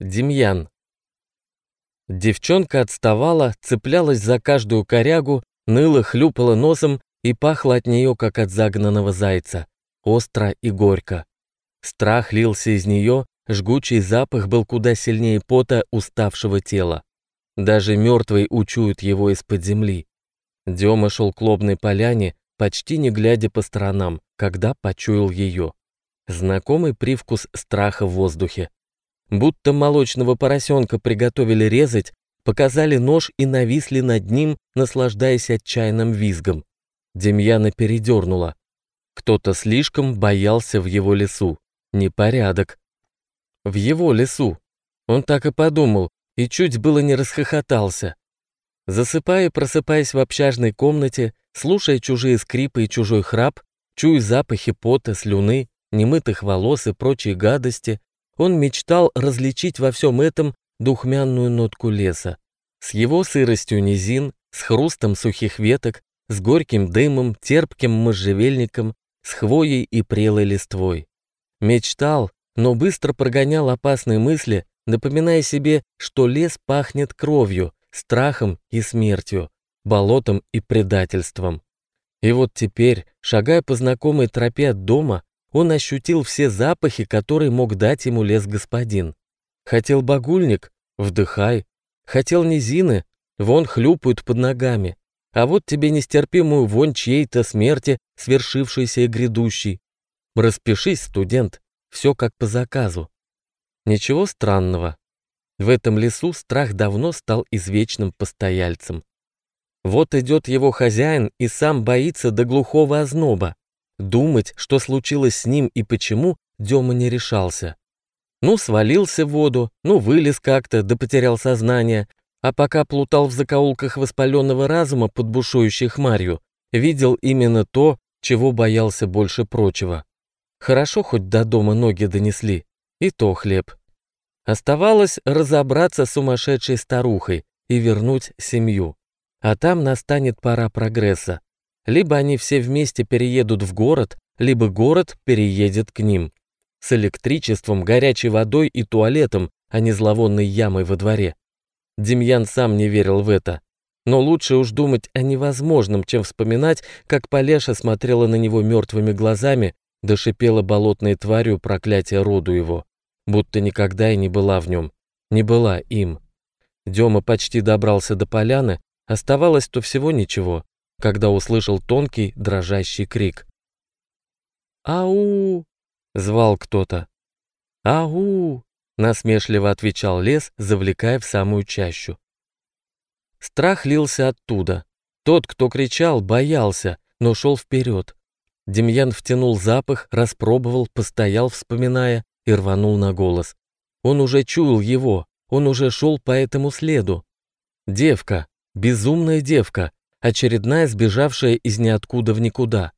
Демьян. Девчонка отставала, цеплялась за каждую корягу, ныла, хлюпала носом и пахло от нее, как от загнанного зайца, остро и горько. Страх лился из нее, жгучий запах был куда сильнее пота уставшего тела. Даже мертвый учует его из-под земли. Дема шел к лобной поляне, почти не глядя по сторонам, когда почуял ее. Знакомый привкус страха в воздухе будто молочного поросенка приготовили резать, показали нож и нависли над ним, наслаждаясь отчаянным визгом. Демьяна передернула. Кто-то слишком боялся в его лесу. Непорядок. В его лесу. Он так и подумал, и чуть было не расхохотался. Засыпая и просыпаясь в общажной комнате, слушая чужие скрипы и чужой храп, чуя запахи пота, слюны, немытых волос и прочей гадости, он мечтал различить во всем этом духмянную нотку леса. С его сыростью низин, с хрустом сухих веток, с горьким дымом, терпким можжевельником, с хвоей и прелой листвой. Мечтал, но быстро прогонял опасные мысли, напоминая себе, что лес пахнет кровью, страхом и смертью, болотом и предательством. И вот теперь, шагая по знакомой тропе от дома, он ощутил все запахи, которые мог дать ему лес господин. Хотел багульник? Вдыхай. Хотел низины? Вон хлюпают под ногами. А вот тебе нестерпимую вонь чьей-то смерти, свершившейся и грядущей. Распишись, студент, все как по заказу. Ничего странного. В этом лесу страх давно стал извечным постояльцем. Вот идет его хозяин и сам боится до глухого озноба. Думать, что случилось с ним и почему, Дема не решался. Ну, свалился в воду, ну, вылез как-то, да потерял сознание, а пока плутал в закоулках воспаленного разума под бушующей хмарью, видел именно то, чего боялся больше прочего. Хорошо хоть до дома ноги донесли, и то хлеб. Оставалось разобраться с сумасшедшей старухой и вернуть семью. А там настанет пора прогресса. Либо они все вместе переедут в город, либо город переедет к ним. С электричеством, горячей водой и туалетом, а не зловонной ямой во дворе. Демьян сам не верил в это. Но лучше уж думать о невозможном, чем вспоминать, как Полеша смотрела на него мертвыми глазами, да шипела болотной тварью проклятие роду его, будто никогда и не была в нем, не была им. Дема почти добрался до поляны, оставалось-то всего ничего когда услышал тонкий, дрожащий крик. «Ау!» — звал кто-то. «Ау!» — насмешливо отвечал лес, завлекая в самую чащу. Страх лился оттуда. Тот, кто кричал, боялся, но шел вперед. Демьян втянул запах, распробовал, постоял, вспоминая, и рванул на голос. Он уже чуял его, он уже шел по этому следу. Девка, безумная девка, очередная сбежавшая из ниоткуда в никуда.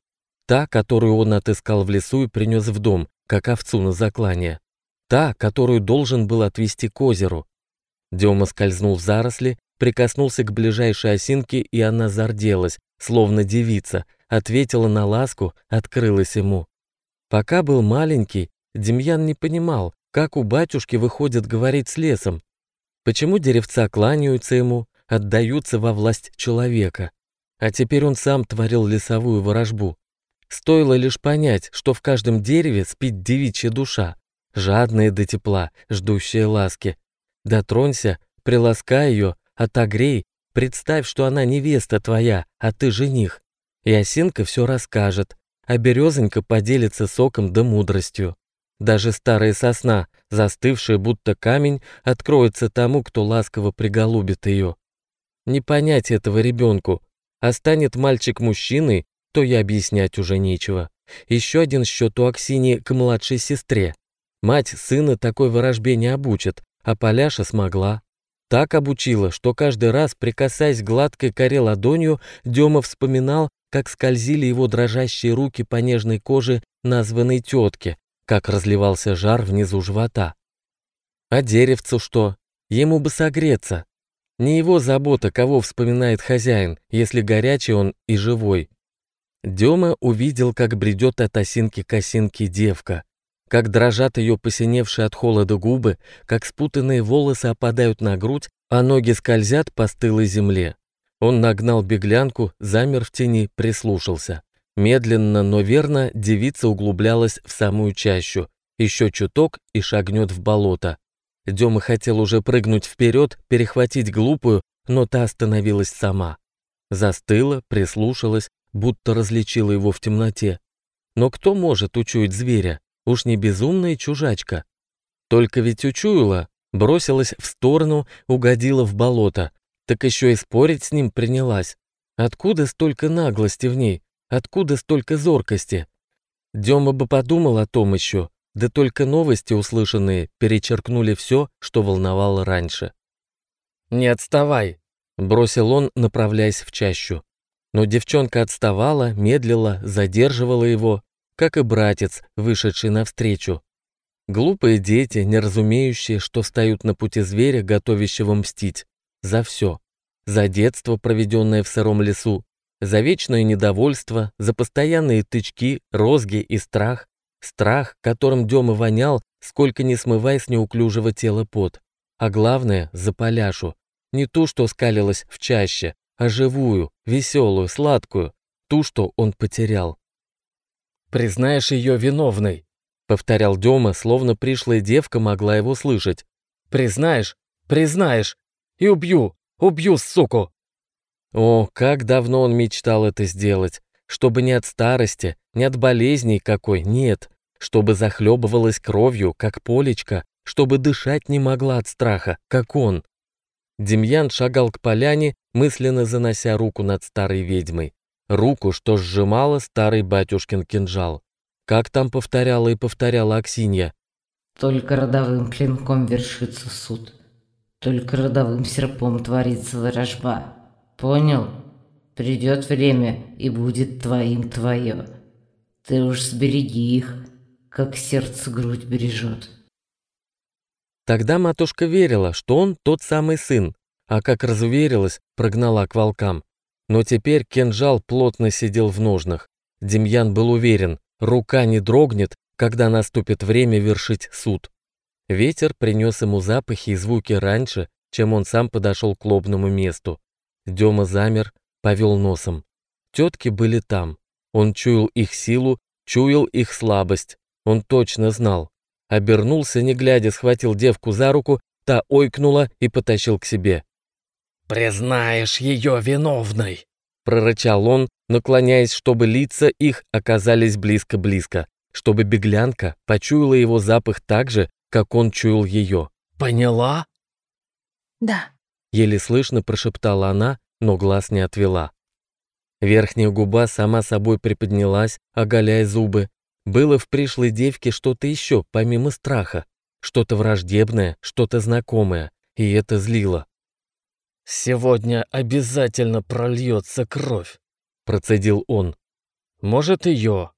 Та, которую он отыскал в лесу и принес в дом, как овцу на заклание. Та, которую должен был отвезти к озеру. Дема скользнул в заросли, прикоснулся к ближайшей осинке, и она зарделась, словно девица, ответила на ласку, открылась ему. Пока был маленький, Демьян не понимал, как у батюшки выходит говорить с лесом. Почему деревца кланяются ему, отдаются во власть человека. А теперь он сам творил лесовую ворожбу. Стоило лишь понять, что в каждом дереве спит девичья душа, жадная до тепла, ждущая ласки. Дотронься, приласкай ее, отогрей, представь, что она невеста твоя, а ты жених. И осинка все расскажет, а березонька поделится соком да мудростью. Даже старая сосна, застывшая будто камень, откроется тому, кто ласково приголубит ее. Не понять этого ребенку. А станет мальчик мужчиной, то и объяснять уже нечего. Еще один счет у Аксини к младшей сестре. Мать сына такой ворожбе не обучит, а Поляша смогла. Так обучила, что каждый раз, прикасаясь гладкой коре ладонью, Дема вспоминал, как скользили его дрожащие руки по нежной коже названной тетки, как разливался жар внизу живота. А деревцу что? Ему бы согреться. Не его забота, кого вспоминает хозяин, если горячий он и живой. Дема увидел, как бредет от осинки к осинке девка, как дрожат ее посиневшие от холода губы, как спутанные волосы опадают на грудь, а ноги скользят по стылой земле. Он нагнал беглянку, замер в тени, прислушался. Медленно, но верно девица углублялась в самую чащу. Еще чуток и шагнет в болото. Дема хотел уже прыгнуть вперед, перехватить глупую, но та остановилась сама. Застыла, прислушалась, будто различила его в темноте. Но кто может учуять зверя? Уж не безумная чужачка. Только ведь учуяла, бросилась в сторону, угодила в болото. Так еще и спорить с ним принялась. Откуда столько наглости в ней? Откуда столько зоркости? Дема бы подумал о том еще, да только новости, услышанные, перечеркнули все, что волновало раньше. «Не отставай!» — бросил он, направляясь в чащу. Но девчонка отставала, медлила, задерживала его, как и братец, вышедший навстречу. Глупые дети, не разумеющие, что встают на пути зверя, готовящего мстить. За все. За детство, проведенное в сыром лесу, за вечное недовольство, за постоянные тычки, розги и страх, страх, которым Дема вонял, сколько не смывая с неуклюжего тела пот. А главное, за Поляшу. Не ту, что скалилась в чаще, а живую, веселую, сладкую, ту, что он потерял. «Признаешь ее виновной», — повторял Дема, словно пришлая девка могла его слышать. «Признаешь? Признаешь! И убью! Убью, суку!» О, как давно он мечтал это сделать, чтобы не от старости, не от болезней какой, нет, чтобы захлебывалась кровью, как полечка, чтобы дышать не могла от страха, как он. Демьян шагал к поляне, мысленно занося руку над старой ведьмой. Руку, что сжимала старый батюшкин кинжал. Как там повторяла и повторяла Аксинья. «Только родовым клинком вершится суд, только родовым серпом творится ворожба». Понял? Придет время, и будет твоим твое. Ты уж сбереги их, как сердце грудь бережет. Тогда матушка верила, что он тот самый сын, а как разуверилась, прогнала к волкам. Но теперь кинжал плотно сидел в ножнах. Демьян был уверен, рука не дрогнет, когда наступит время вершить суд. Ветер принес ему запахи и звуки раньше, чем он сам подошел к лобному месту. Дема замер, повел носом. Тетки были там. Он чуял их силу, чуял их слабость. Он точно знал. Обернулся, не глядя, схватил девку за руку, та ойкнула и потащил к себе. «Признаешь ее виновной!» прорычал он, наклоняясь, чтобы лица их оказались близко-близко, чтобы беглянка почуяла его запах так же, как он чуял ее. «Поняла?» «Да», Еле слышно прошептала она, но глаз не отвела. Верхняя губа сама собой приподнялась, оголяя зубы. Было в пришлой девке что-то еще, помимо страха. Что-то враждебное, что-то знакомое. И это злило. «Сегодня обязательно прольется кровь», — процедил он. «Может, ее,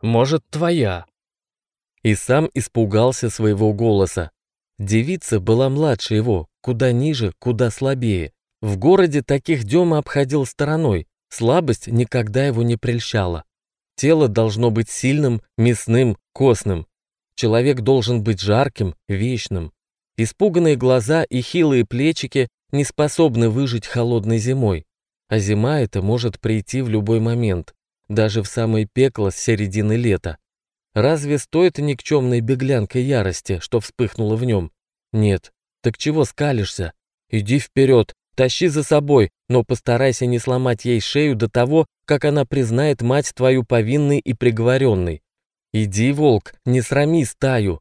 может, твоя». И сам испугался своего голоса. Девица была младше его, куда ниже, куда слабее. В городе таких Дема обходил стороной, слабость никогда его не прельщала. Тело должно быть сильным, мясным, костным. Человек должен быть жарким, вечным. Испуганные глаза и хилые плечики не способны выжить холодной зимой. А зима эта может прийти в любой момент, даже в самое пекло с середины лета. Разве стоит никчемной беглянкой ярости, что вспыхнуло в нем? Нет, так чего скалишься? Иди вперед, тащи за собой, но постарайся не сломать ей шею до того, как она признает мать твою повинной и приговоренной. Иди, волк, не срами стаю.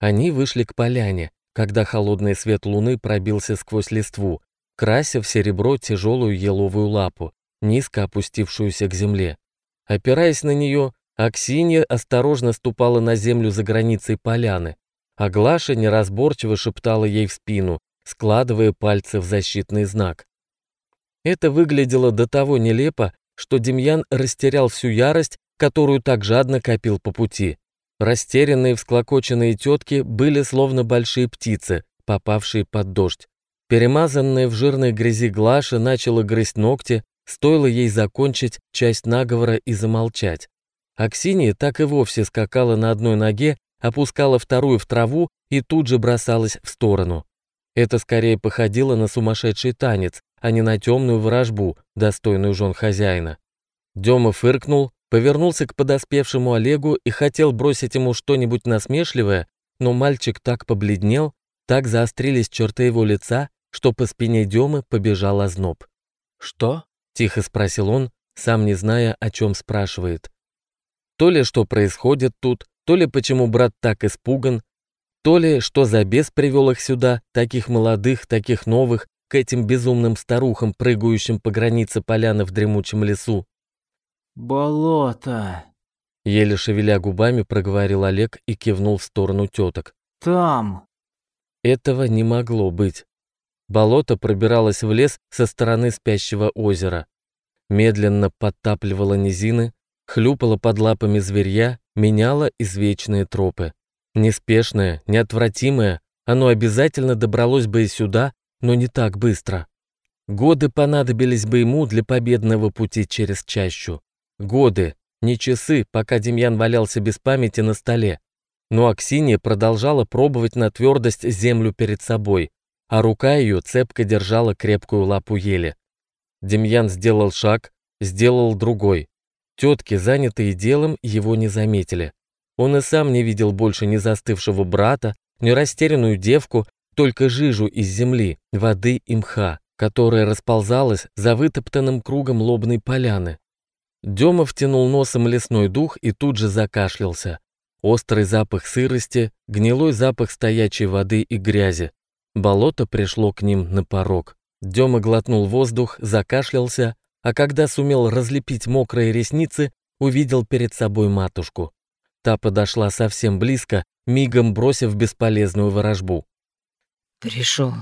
Они вышли к поляне, когда холодный свет луны пробился сквозь листву, крася в серебро тяжелую еловую лапу, низко опустившуюся к земле. Опираясь на нее, Аксинья осторожно ступала на землю за границей поляны, а Глаша неразборчиво шептала ей в спину, складывая пальцы в защитный знак. Это выглядело до того нелепо, что Демьян растерял всю ярость, которую так жадно копил по пути. Растерянные всклокоченные тетки были словно большие птицы, попавшие под дождь. Перемазанная в жирной грязи Глаша начала грызть ногти, стоило ей закончить часть наговора и замолчать. Аксинья так и вовсе скакала на одной ноге, опускала вторую в траву и тут же бросалась в сторону. Это скорее походило на сумасшедший танец, а не на темную ворожбу, достойную жен хозяина. Дема фыркнул, повернулся к подоспевшему Олегу и хотел бросить ему что-нибудь насмешливое, но мальчик так побледнел, так заострились черты его лица, что по спине Демы побежал озноб. «Что?» — тихо спросил он, сам не зная, о чем спрашивает. То ли что происходит тут, то ли почему брат так испуган, то ли что за бес привел их сюда, таких молодых, таких новых, к этим безумным старухам, прыгающим по границе поляны в дремучем лесу. «Болото!» Еле шевеля губами проговорил Олег и кивнул в сторону теток. «Там!» Этого не могло быть. Болото пробиралось в лес со стороны спящего озера. Медленно подтапливало низины, хлюпало под лапами зверья, меняло извечные тропы. Неспешное, неотвратимое, оно обязательно добралось бы и сюда, но не так быстро. Годы понадобились бы ему для победного пути через чащу. Годы, не часы, пока Демьян валялся без памяти на столе. Но Аксинья продолжала пробовать на твердость землю перед собой, а рука ее цепко держала крепкую лапу ели. Демьян сделал шаг, сделал другой. Тетки, занятые делом, его не заметили. Он и сам не видел больше ни застывшего брата, ни растерянную девку, только жижу из земли, воды и мха, которая расползалась за вытоптанным кругом лобной поляны. Дема втянул носом лесной дух и тут же закашлялся. Острый запах сырости, гнилой запах стоячей воды и грязи. Болото пришло к ним на порог. Дема глотнул воздух, закашлялся, а когда сумел разлепить мокрые ресницы, увидел перед собой матушку. Та подошла совсем близко, мигом бросив бесполезную ворожбу. «Пришел.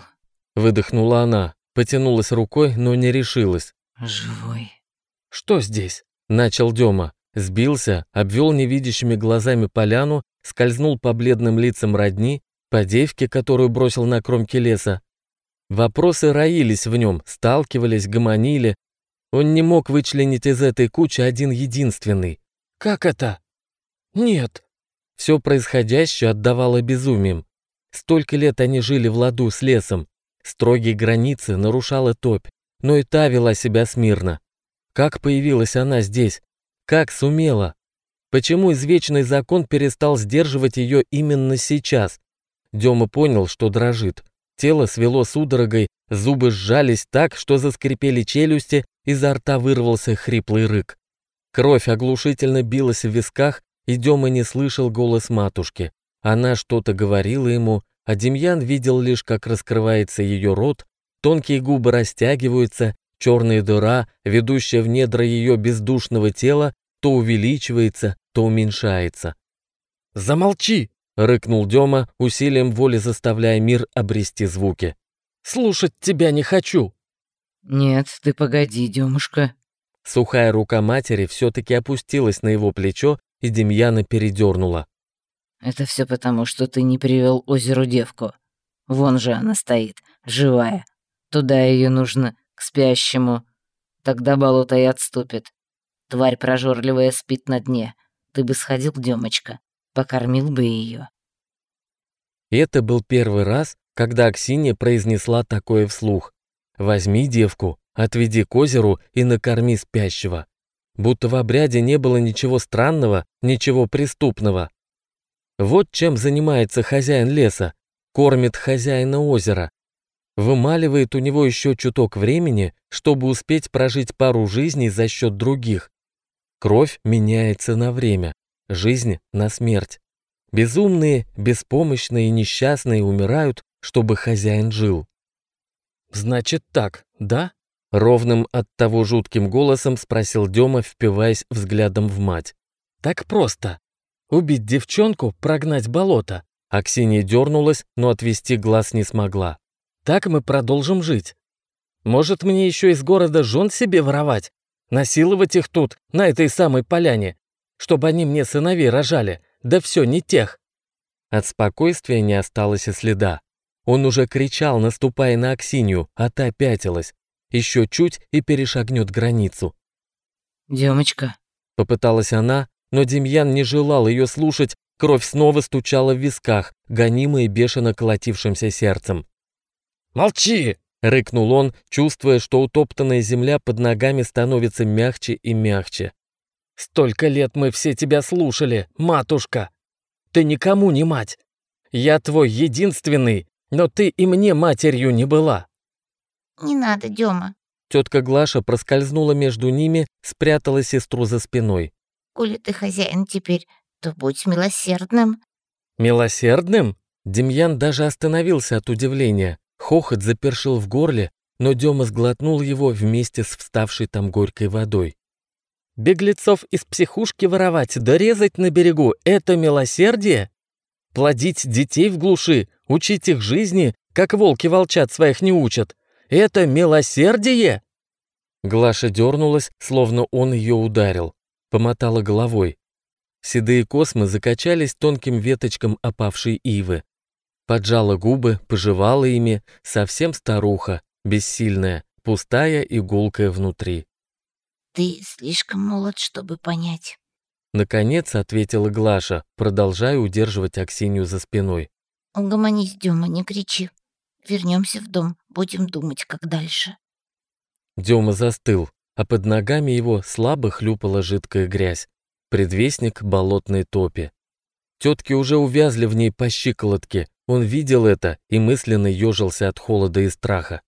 Выдохнула она, потянулась рукой, но не решилась. Живой». «Что здесь?» — начал Дема. Сбился, обвел невидящими глазами поляну, скользнул по бледным лицам родни, по девке, которую бросил на кромке леса. Вопросы роились в нем, сталкивались, гомонили. Он не мог вычленить из этой кучи один единственный. «Как это?» Нет. Все происходящее отдавало безумием. Столько лет они жили в ладу с лесом. Строгие границы нарушала топь, но и та вела себя смирно. Как появилась она здесь? Как сумела? Почему извечный закон перестал сдерживать ее именно сейчас? Дема понял, что дрожит. Тело свело судорогой, зубы сжались так, что заскрипели челюсти, изо рта вырвался хриплый рык. Кровь оглушительно билась в висках, и Дема не слышал голос матушки. Она что-то говорила ему, а Демьян видел лишь, как раскрывается ее рот, тонкие губы растягиваются, черная дыра, ведущая в недра ее бездушного тела, то увеличивается, то уменьшается. «Замолчи!» — рыкнул Дема, усилием воли заставляя мир обрести звуки. «Слушать тебя не хочу!» «Нет, ты погоди, Демушка». Сухая рука матери все-таки опустилась на его плечо, и Демьяна передернула. «Это все потому, что ты не привел озеру девку. Вон же она стоит, живая. Туда ее нужно, к спящему. Тогда болото и отступит. Тварь прожорливая спит на дне. Ты бы сходил, Демочка, покормил бы ее. Это был первый раз, когда Аксинья произнесла такое вслух. «Возьми девку, отведи к озеру и накорми спящего» будто в обряде не было ничего странного, ничего преступного. Вот чем занимается хозяин леса, кормит хозяина озера, вымаливает у него еще чуток времени, чтобы успеть прожить пару жизней за счет других. Кровь меняется на время, жизнь на смерть. Безумные, беспомощные и несчастные умирают, чтобы хозяин жил. Значит так, да? Ровным от того жутким голосом спросил Дема, впиваясь взглядом в мать. «Так просто. Убить девчонку, прогнать болото». Аксинья дернулась, но отвести глаз не смогла. «Так мы продолжим жить. Может, мне еще из города жен себе воровать? Насиловать их тут, на этой самой поляне, чтобы они мне сыновей рожали? Да все, не тех». От спокойствия не осталось и следа. Он уже кричал, наступая на Аксинью, а та пятилась. Еще чуть и перешагнет границу. «Демочка», — попыталась она, но Демьян не желал ее слушать, Кровь снова стучала в висках, гонимая бешено колотившимся сердцем. «Молчи!» — рыкнул он, чувствуя, что утоптанная земля под ногами становится мягче и мягче. «Столько лет мы все тебя слушали, матушка! Ты никому не мать! Я твой единственный, но ты и мне матерью не была!» «Не надо, Дема!» Тетка Глаша проскользнула между ними, спрятала сестру за спиной. «Коли ты хозяин теперь, то будь милосердным». «Милосердным?» Демьян даже остановился от удивления. Хохот запершил в горле, но Дема сглотнул его вместе с вставшей там горькой водой. «Беглецов из психушки воровать, дорезать на берегу — это милосердие? Плодить детей в глуши, учить их жизни, как волки волчат своих не учат — это милосердие?» Глаша дернулась, словно он ее ударил, помотала головой. Седые космы закачались тонким веточком опавшей ивы. Поджала губы, пожевала ими, совсем старуха, бессильная, пустая и гулкая внутри. «Ты слишком молод, чтобы понять». Наконец ответила Глаша, продолжая удерживать Аксинью за спиной. «Угомонись, Дема, не кричи. Вернемся в дом, будем думать, как дальше». Дема застыл, а под ногами его слабо хлюпала жидкая грязь предвестник болотной топи. Тетки уже увязли в ней по щиколотке, он видел это и мысленно ежился от холода и страха.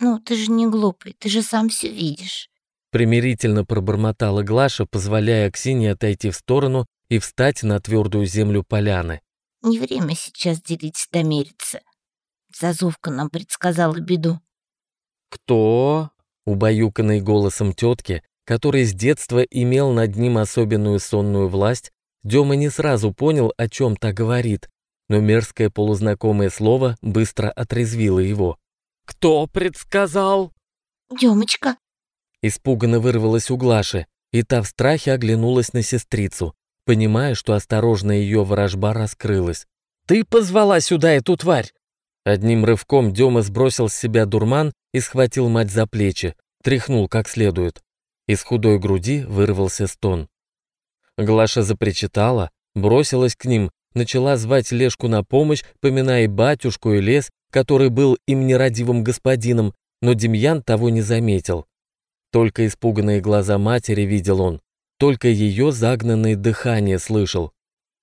«Ну, ты же не глупый, ты же сам все видишь». Примирительно пробормотала Глаша, позволяя Аксине отойти в сторону и встать на твердую землю поляны. «Не время сейчас делить да мериться. Зазовка нам предсказала беду». «Кто?» Убаюканный голосом тетки, который с детства имел над ним особенную сонную власть, Дема не сразу понял, о чем та говорит, но мерзкое полузнакомое слово быстро отрезвило его. «Кто предсказал?» «Демочка!» Испуганно вырвалась у Глаши, и та в страхе оглянулась на сестрицу, понимая, что осторожно ее ворожба раскрылась. «Ты позвала сюда эту тварь!» Одним рывком Дема сбросил с себя дурман и схватил мать за плечи, тряхнул как следует. Из худой груди вырвался стон. Глаша запричитала, бросилась к ним, начала звать Лешку на помощь, поминая батюшку, и лес, который был им нерадивым господином, но Демьян того не заметил. Только испуганные глаза матери видел он, только ее загнанное дыхание слышал.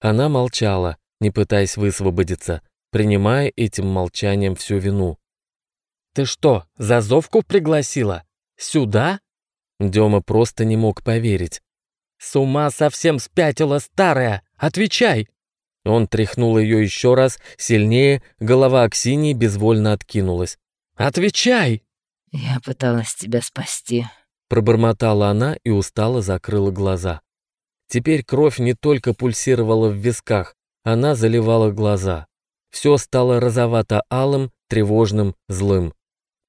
Она молчала, не пытаясь высвободиться, принимая этим молчанием всю вину. «Ты что, зазовку пригласила? Сюда?» Дема просто не мог поверить. «С ума совсем спятила старая! Отвечай!» Он тряхнул ее еще раз, сильнее, голова Аксинии безвольно откинулась. «Отвечай!» «Я пыталась тебя спасти», — пробормотала она и устало закрыла глаза. Теперь кровь не только пульсировала в висках, она заливала глаза. Все стало розовато-алым, тревожным, злым.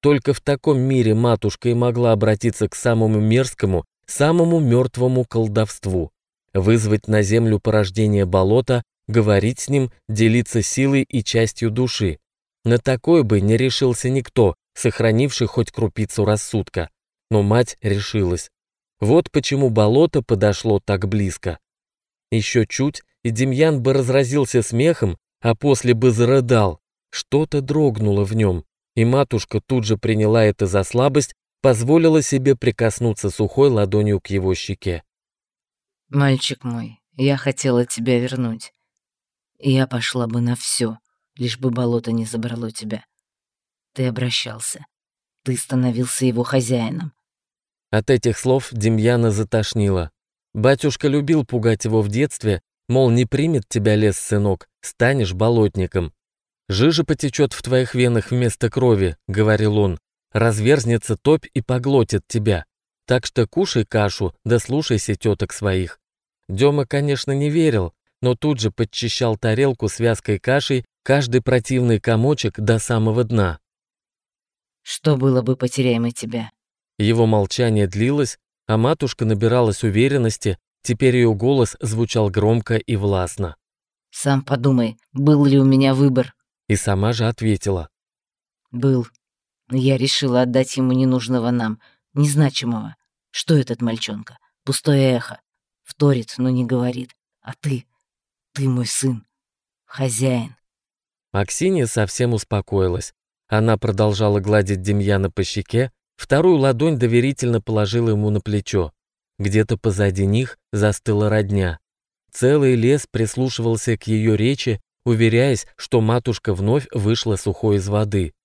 Только в таком мире матушка и могла обратиться к самому мерзкому, самому мертвому колдовству, вызвать на землю порождение болота, говорить с ним, делиться силой и частью души. На такое бы не решился никто, сохранивший хоть крупицу рассудка. Но мать решилась. Вот почему болото подошло так близко. Еще чуть, и Демьян бы разразился смехом, а после бы зарыдал. Что-то дрогнуло в нем, и матушка тут же приняла это за слабость, позволила себе прикоснуться сухой ладонью к его щеке. «Мальчик мой, я хотела тебя вернуть. я пошла бы на все, лишь бы болото не забрало тебя. Ты обращался. Ты становился его хозяином». От этих слов Демьяна затошнило. Батюшка любил пугать его в детстве, мол, не примет тебя лес, сынок, станешь болотником. «Жижа потечет в твоих венах вместо крови», — говорил он. «Разверзнется топь и поглотит тебя. Так что кушай кашу, да слушайся теток своих». Дема, конечно, не верил, но тут же подчищал тарелку с вязкой кашей, каждый противный комочек до самого дна. «Что было бы, потеряем мы тебя?» Его молчание длилось, а матушка набиралась уверенности, теперь ее голос звучал громко и властно. «Сам подумай, был ли у меня выбор?» И сама же ответила. «Был. Я решила отдать ему ненужного нам, незначимого. Что этот мальчонка? Пустое эхо. Вторит, но не говорит. А ты? Ты мой сын, хозяин. Аксинья совсем успокоилась. Она продолжала гладить Демьяна по щеке, вторую ладонь доверительно положила ему на плечо. Где-то позади них застыла родня. Целый лес прислушивался к ее речи, уверяясь, что матушка вновь вышла сухой из воды.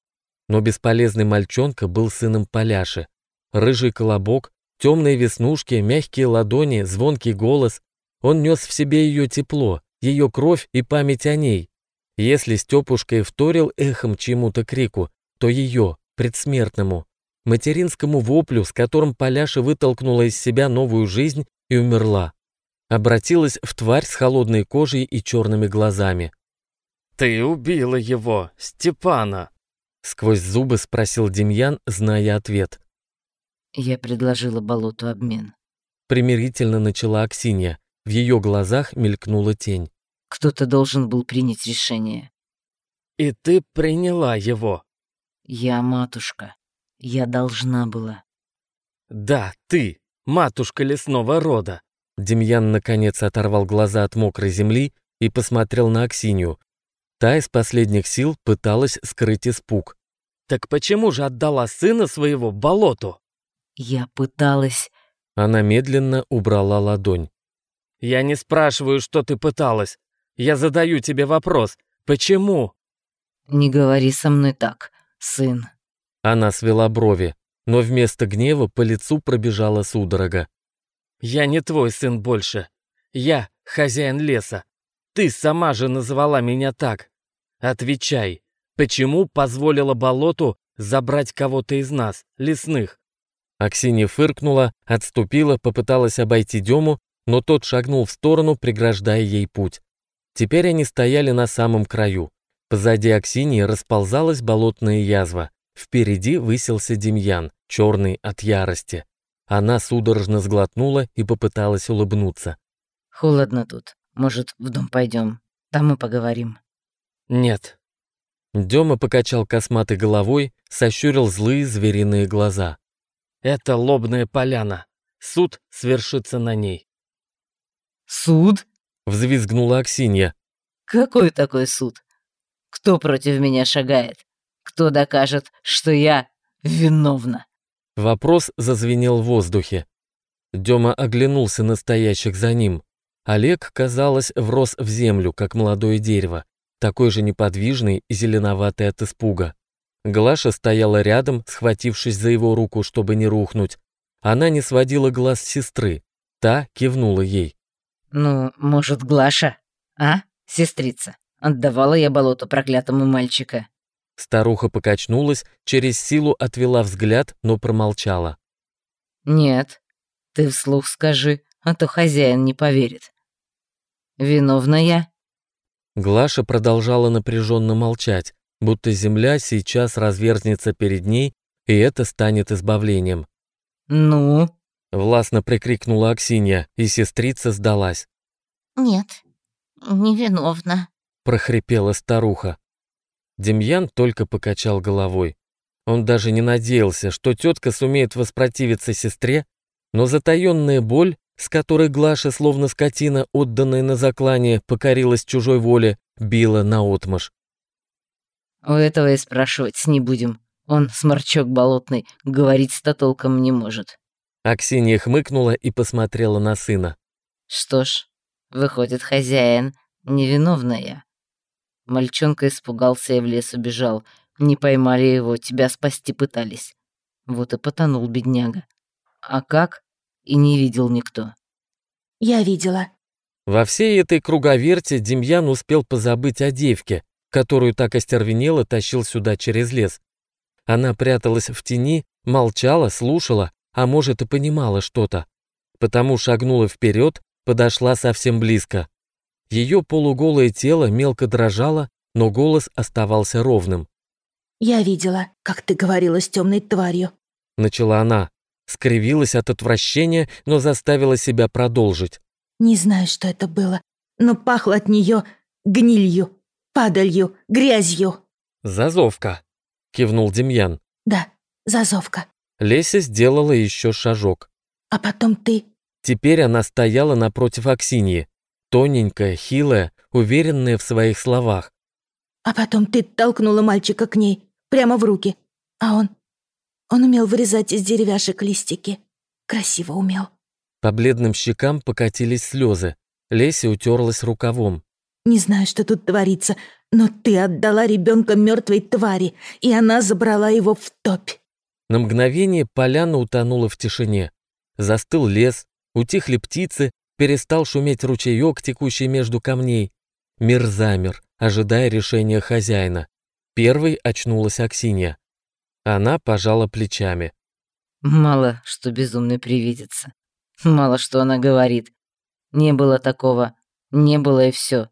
Но бесполезный мальчонка был сыном Поляши. Рыжий колобок, темные веснушки, мягкие ладони, звонкий голос. Он нес в себе ее тепло, ее кровь и память о ней. Если Степушка и вторил эхом чему-то крику, то ее, предсмертному, материнскому воплю, с которым Поляша вытолкнула из себя новую жизнь и умерла. Обратилась в тварь с холодной кожей и черными глазами. «Ты убила его, Степана!» Сквозь зубы спросил Демьян, зная ответ. Я предложила болоту обмен. Примирительно начала Аксинья. В ее глазах мелькнула тень. Кто-то должен был принять решение. «И ты приняла его?» Я матушка. Я должна была. «Да, ты, матушка лесного рода». Демьян наконец оторвал глаза от мокрой земли и посмотрел на Аксинью. Та из последних сил пыталась скрыть испуг. «Так почему же отдала сына своего болоту?» Я пыталась... Она медленно убрала ладонь. «Я не спрашиваю, что ты пыталась. Я задаю тебе вопрос. Почему?» «Не говори со мной так, сын». Она свела брови, но вместо гнева по лицу пробежала судорога. «Я не твой сын больше. Я хозяин леса. Ты сама же назвала меня так. Отвечай, почему позволила болоту забрать кого-то из нас, лесных?» Аксинья фыркнула, отступила, попыталась обойти Дему, но тот шагнул в сторону, преграждая ей путь. Теперь они стояли на самом краю. Позади Аксиньи расползалась болотная язва. Впереди высился Демьян, черный от ярости. Она судорожно сглотнула и попыталась улыбнуться. «Холодно тут. Может, в дом пойдем? Там мы поговорим». «Нет». Дема покачал косматой головой, сощурил злые звериные глаза. «Это лобная поляна. Суд свершится на ней». «Суд?» Взвизгнула Аксинья. «Какой такой суд? Кто против меня шагает? Кто докажет, что я виновна?» Вопрос зазвенел в воздухе. Дема оглянулся на стоящих за ним. Олег, казалось, врос в землю, как молодое дерево, такой же неподвижный и зеленоватый от испуга. Глаша стояла рядом, схватившись за его руку, чтобы не рухнуть. Она не сводила глаз с сестры. Та кивнула ей. «Ну, может, Глаша? А, сестрица? Отдавала я болоту проклятому мальчика». Старуха покачнулась, через силу отвела взгляд, но промолчала. «Нет, ты вслух скажи, а то хозяин не поверит. Виновна я?» Глаша продолжала напряженно молчать, будто земля сейчас разверзнется перед ней, и это станет избавлением. «Ну?» Властно прикрикнула Аксинья, и сестрица сдалась. «Нет, невиновна», — прохрипела старуха. Демьян только покачал головой. Он даже не надеялся, что тетка сумеет воспротивиться сестре, но затаенная боль, с которой Глаша, словно скотина, отданная на заклание, покорилась чужой воле, била наотмашь. «У этого и спрашивать не будем. Он, сморчок болотный, говорить-то толком не может». Аксинья хмыкнула и посмотрела на сына. «Что ж, выходит, хозяин невиновная. Мальчонка испугался и в лес убежал. Не поймали его, тебя спасти пытались. Вот и потонул бедняга. А как? И не видел никто». «Я видела». Во всей этой круговерте Демьян успел позабыть о девке, которую так остервенело тащил сюда через лес. Она пряталась в тени, молчала, слушала, а может и понимала что-то. Потому шагнула вперед, подошла совсем близко. Ее полуголое тело мелко дрожало, но голос оставался ровным. «Я видела, как ты говорила с темной тварью», — начала она. Скривилась от отвращения, но заставила себя продолжить. «Не знаю, что это было, но пахло от нее гнилью, падалью, грязью». «Зазовка», — кивнул Демьян. «Да, зазовка». Леся сделала еще шажок. «А потом ты...» Теперь она стояла напротив Аксиньи. Тоненькая, хилая, уверенная в своих словах. А потом ты толкнула мальчика к ней, прямо в руки. А он... Он умел вырезать из деревяшек листики. Красиво умел. По бледным щекам покатились слезы. Леся утерлась рукавом. Не знаю, что тут творится, но ты отдала ребенка мертвой твари, и она забрала его в топь. На мгновение поляна утонула в тишине. Застыл лес, утихли птицы, перестал шуметь ручеек, текущий между камней. Мир замер, ожидая решения хозяина. Первой очнулась Аксинья. Она пожала плечами. Мало что безумный привидится. Мало что она говорит. Не было такого. Не было и все.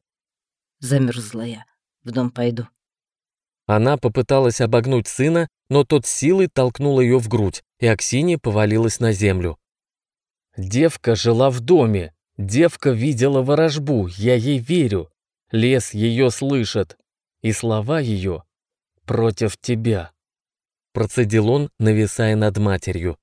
Замерзла я. В дом пойду. Она попыталась обогнуть сына, но тот силой толкнул ее в грудь, и Аксинья повалилась на землю. Девка жила в доме. Девка видела ворожбу, я ей верю. Лес ее слышит. И слова ее против тебя. Процедил он, нависая над матерью.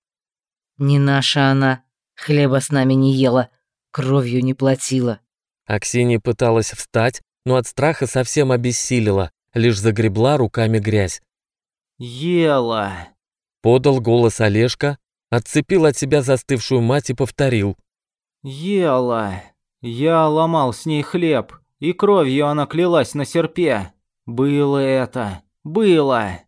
Не наша она. Хлеба с нами не ела. Кровью не платила. Аксинья пыталась встать, но от страха совсем обессилила, лишь загребла руками грязь. «Ела!» — подал голос Олежка, отцепил от себя застывшую мать и повторил. «Ела! Я ломал с ней хлеб, и кровью она клялась на серпе. Было это, было!»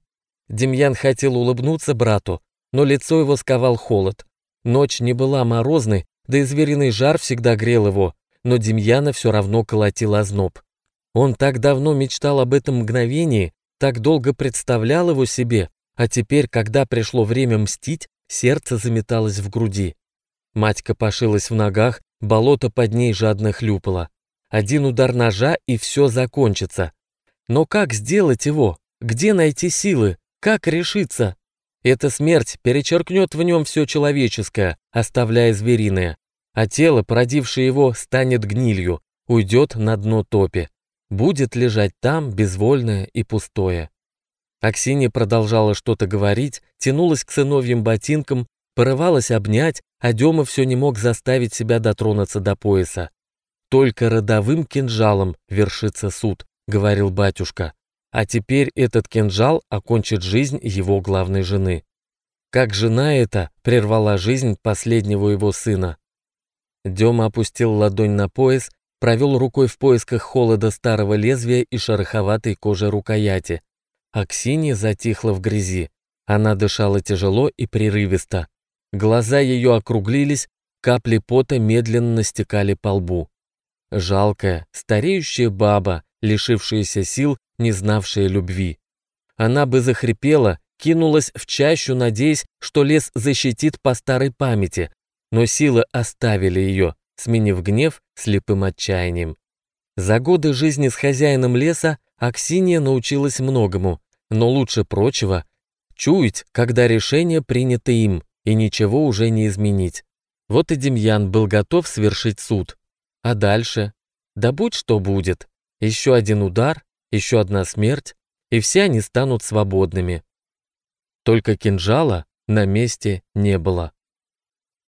Демьян хотел улыбнуться брату, но лицо его сковал холод. Ночь не была морозной, да и звериный жар всегда грел его, но Демьяна все равно колотил озноб. Он так давно мечтал об этом мгновении, так долго представлял его себе, а теперь, когда пришло время мстить, сердце заметалось в груди. Мать копошилась в ногах, болото под ней жадно хлюпало. Один удар ножа, и все закончится. Но как сделать его? Где найти силы? Как решиться? Эта смерть перечеркнет в нем все человеческое, оставляя звериное, а тело, породившее его, станет гнилью, уйдет на дно топи будет лежать там, безвольное и пустое. Аксинья продолжала что-то говорить, тянулась к сыновьим ботинкам, порывалась обнять, а Дема все не мог заставить себя дотронуться до пояса. «Только родовым кинжалом вершится суд», — говорил батюшка. А теперь этот кинжал окончит жизнь его главной жены. Как жена эта прервала жизнь последнего его сына. Дема опустил ладонь на пояс провел рукой в поисках холода старого лезвия и шероховатой кожи рукояти. Аксинья затихла в грязи. Она дышала тяжело и прерывисто. Глаза ее округлились, капли пота медленно стекали по лбу. Жалкая, стареющая баба, лишившаяся сил, не знавшая любви. Она бы захрипела, кинулась в чащу, надеясь, что лес защитит по старой памяти, но силы оставили ее, сменив гнев слепым отчаянием. За годы жизни с хозяином леса Аксинья научилась многому, но лучше прочего — чуять, когда решение принято им, и ничего уже не изменить. Вот и Демьян был готов свершить суд. А дальше? Да будь что будет. Еще один удар, еще одна смерть, и все они станут свободными. Только кинжала на месте не было.